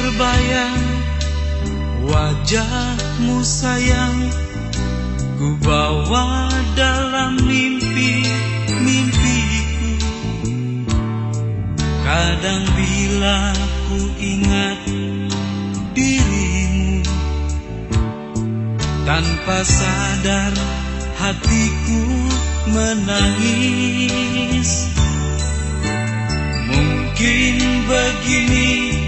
terbayang. Wajahmu sayang Ku bawa dalam mimpi mimpiku. Kadang bila ku ingat dirimu Tanpa sadar hatiku menangis. Mungkin begini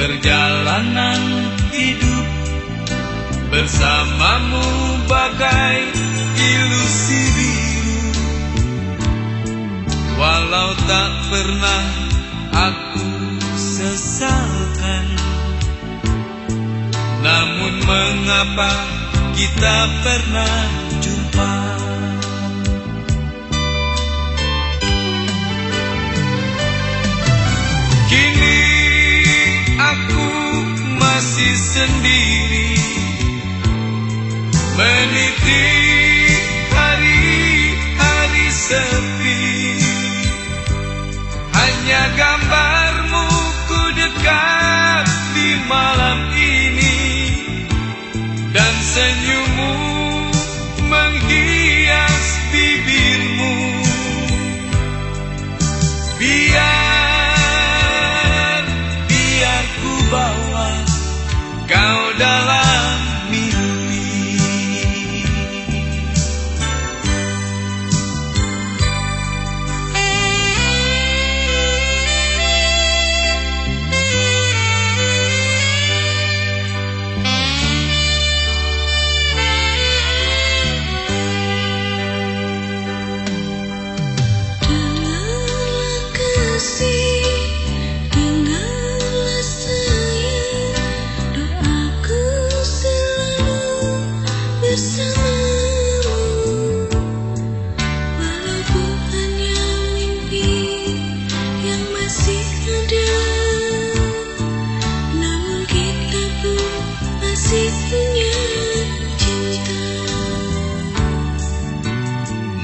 perjalanan hidup Bersamamu bagai ilusi biru. Walau tak pernah aku sesalkan Namun mengapa kita pernah sendiri. Meniti hari-hari sepi. Hanya gambarmu ku dekat di malam ini. Dan senyummu menghias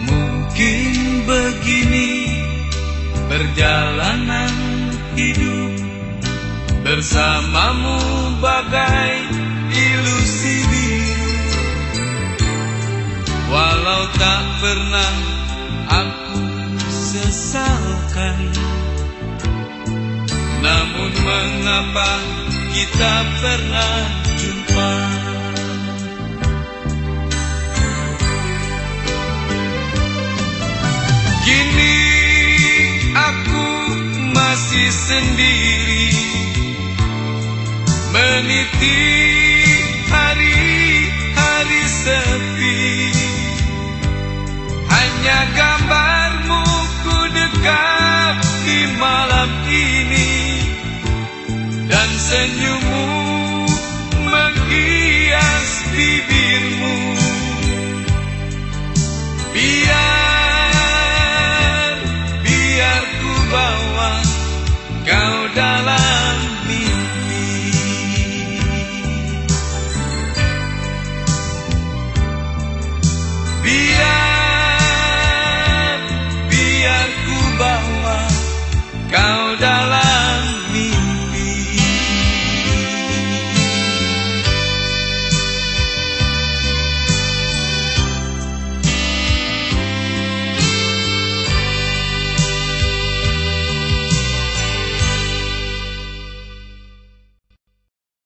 Mungkin begini perjalanan hidup Bersamamu bagai ilusi biru Walau tak pernah aku sesalkan Namun mengapa kita pernah jumpa masih sendiri. Meniti hari-hari sepi. Hanya gambarmu ku dekat di malam ini. Dan senyummu